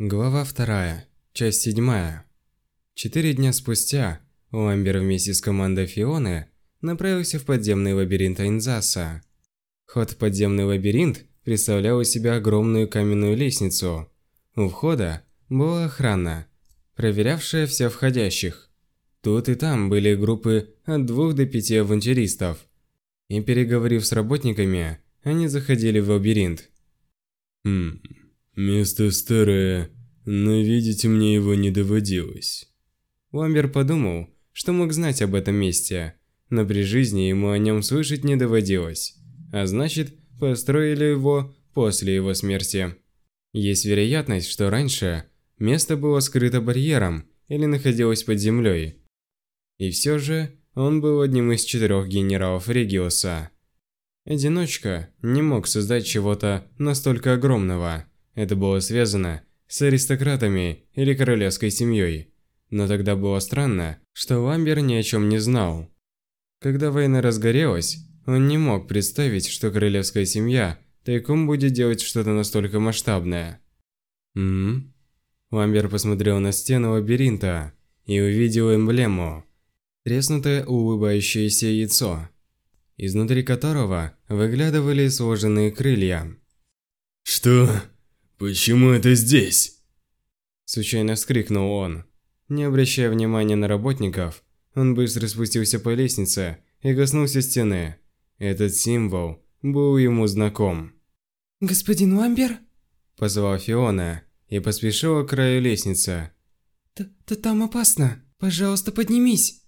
Глава вторая, часть седьмая. Четыре дня спустя Ламбер вместе с командой Фионы направился в подземный лабиринт Айнзаса. Ход в подземный лабиринт представлял из себя огромную каменную лестницу. У входа была охрана, проверявшая всех входящих. Тут и там были группы от двух до пяти авантюристов. И переговорив с работниками, они заходили в лабиринт. Хм, место старое, но видеть мне его не доводилось. Ламбер подумал, что мог знать об этом месте, но при жизни ему о нем слышать не доводилось, а значит, построили его после его смерти. Есть вероятность, что раньше место было скрыто барьером или находилось под землей. И все же он был одним из четырех генералов Региоса. Одиночка не мог создать чего-то настолько огромного. Это было связано с аристократами или королевской семьей. Но тогда было странно, что Ламбер ни о чем не знал. Когда война разгорелась, он не мог представить, что королевская семья тайком будет делать что-то настолько масштабное. «М?», Ламбер посмотрел на стену лабиринта и увидел эмблему. Треснутое улыбающееся яйцо изнутри которого выглядывали сложенные крылья. «Что? Почему это здесь?» Случайно вскрикнул он. Не обращая внимания на работников, он быстро спустился по лестнице и коснулся стены. Этот символ был ему знаком. «Господин Ламбер?» Позвала Фиона и поспешила к краю лестницы. «Т там опасно. Пожалуйста, поднимись».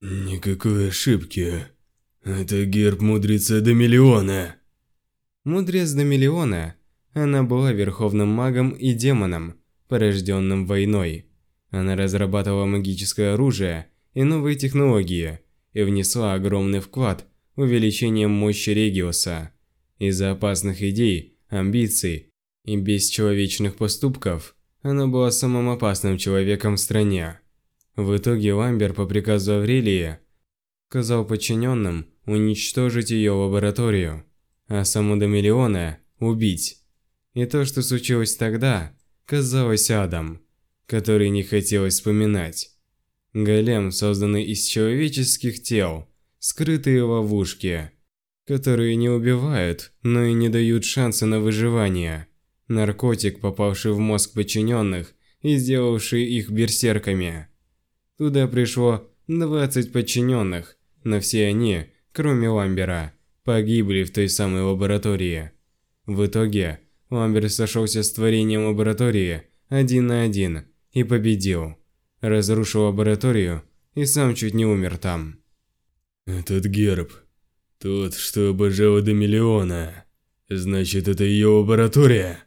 «Никакой ошибки», это герб мудреца Домиллиона. Мудрец Домиллиона. Она была верховным магом и демоном, порожденным войной. Она разрабатывала магическое оружие и новые технологии и внесла огромный вклад в увеличение мощи Региоса. Из-за опасных идей, амбиций и бесчеловечных поступков она была самым опасным человеком в стране. В итоге Ламбер по приказу Аврелии сказал подчиненным уничтожить ее лабораторию, а саму Домиллиона убить. И то, что случилось тогда, казалось адом, который не хотелось вспоминать. Голем, созданный из человеческих тел, скрытые ловушки, которые не убивают, но и не дают шанса на выживание. Наркотик, попавший в мозг подчиненных и сделавший их берсерками. Туда пришло 20 подчиненных, но все они кроме Ламбера, погибли в той самой лаборатории. В итоге, Ламбер сошелся с творением лаборатории один на один и победил. Разрушил лабораторию и сам чуть не умер там. Этот герб, тот, что обожала до миллиона. Значит, это ее лаборатория?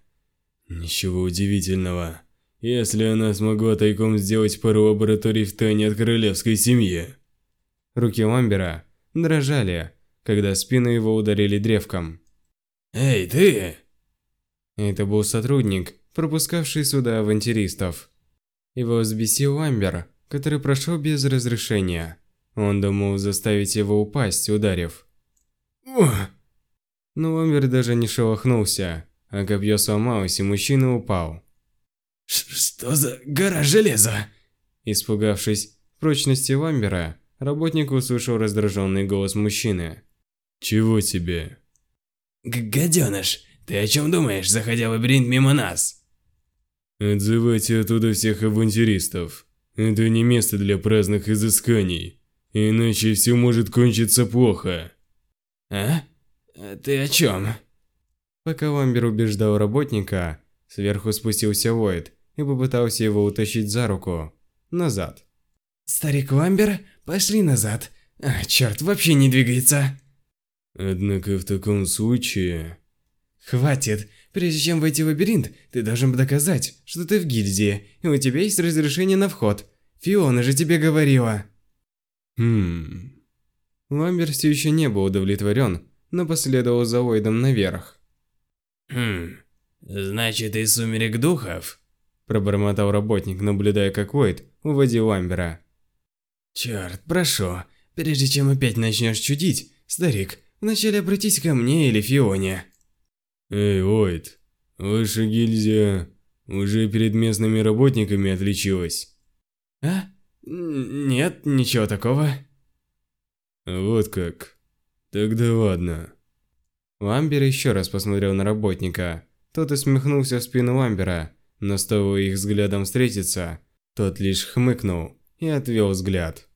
Ничего удивительного, если она смогла тайком сделать пару лабораторий в тайне от королевской семьи. Руки Ламбера дрожали, когда спину его ударили древком. «Эй, ты!» Это был сотрудник, пропускавший сюда авантюристов. Его взбесил Амбер, который прошел без разрешения. Он думал заставить его упасть, ударив. Ух! Но Амбер даже не шелохнулся, а копье сломалось и мужчина упал. «Что за гора железа?» Испугавшись прочности Ламбера, Работник услышал раздраженный голос мужчины. «Чего тебе?» «Гаденыш, ты о чем думаешь, заходя в лабиринт мимо нас?» «Отзывайте оттуда всех авантюристов. Это не место для праздных изысканий, иначе все может кончиться плохо». «А? Ты о чем?» Пока Ламбер убеждал работника, сверху спустился Войд и попытался его утащить за руку назад. «Старик Ламбер, пошли назад. А, черт, вообще не двигается». Однако в таком случае... Хватит. Прежде чем войти в лабиринт, ты должен доказать, что ты в гильдии, и у тебя есть разрешение на вход. Фиона же тебе говорила. Хм... Ламбер все еще не был удовлетворен, но последовал за Ллойдом наверх. «Хм... Значит, из сумерек духов?» Пробормотал работник, наблюдая, как Ллойд уводил Ламбера. Черт, прошу, прежде чем опять начнешь чудить, старик, вначале обратись ко мне или Фионе. Эй, Ойд, ваша гильдия, Уже перед местными работниками отличилась. А? Нет, ничего такого. Вот как. Тогда ладно. Ламбер еще раз посмотрел на работника. Тот усмехнулся в спину Ламбера, но стоило их взглядом встретиться, тот лишь хмыкнул и отвел взгляд.